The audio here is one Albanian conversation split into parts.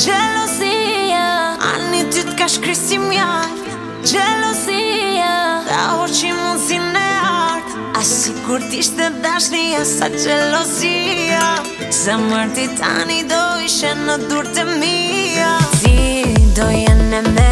Gjelosia Ani ty t'ka shkrysim si Gjelosia Ta hoqi mund si në art A si kur t'ishte dashnia Sa gjelosia Se mërti tani do ishe në dur të mija Si do jene me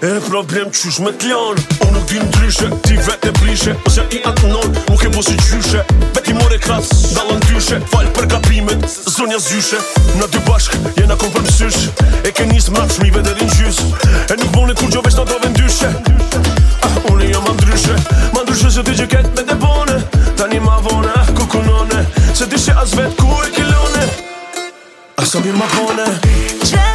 E problem qysh me t'lan Unë nuk din ndryshe, ti vet e brishe Ose i atë nërë, mu ke posi qyshe Vet i more kras, dalën dyshe Falë për kapimet zonja zyshe Në dy bashk, jena kom për mësysh E ke njës mrap shmive dhe rinë gjys E nuk boni kur gjo veç në dove ndyshe Ah, unë jam ma ndryshe Ma ndryshe se ti që ketë me debone Tani ma vone, ah, kukunone Se ti që as vet ku e kilone Asa mirë ma kone Qe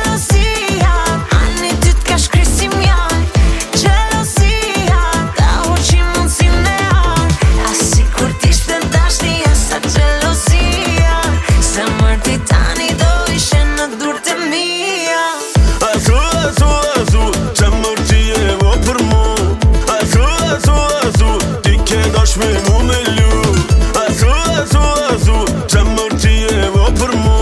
me mu me lu Azu, azu, azu Qa më ti e vo për mu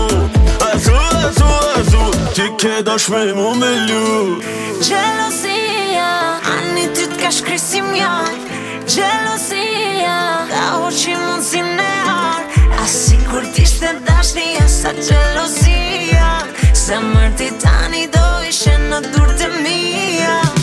Azu, azu, azu Ti ke dash me mu me lu Gjelosia Ani ty t'ka shkrisim ja Gjelosia Ta u që si ne ar A si kur sa gjelosia Se mërti tani do ishe në dur të mija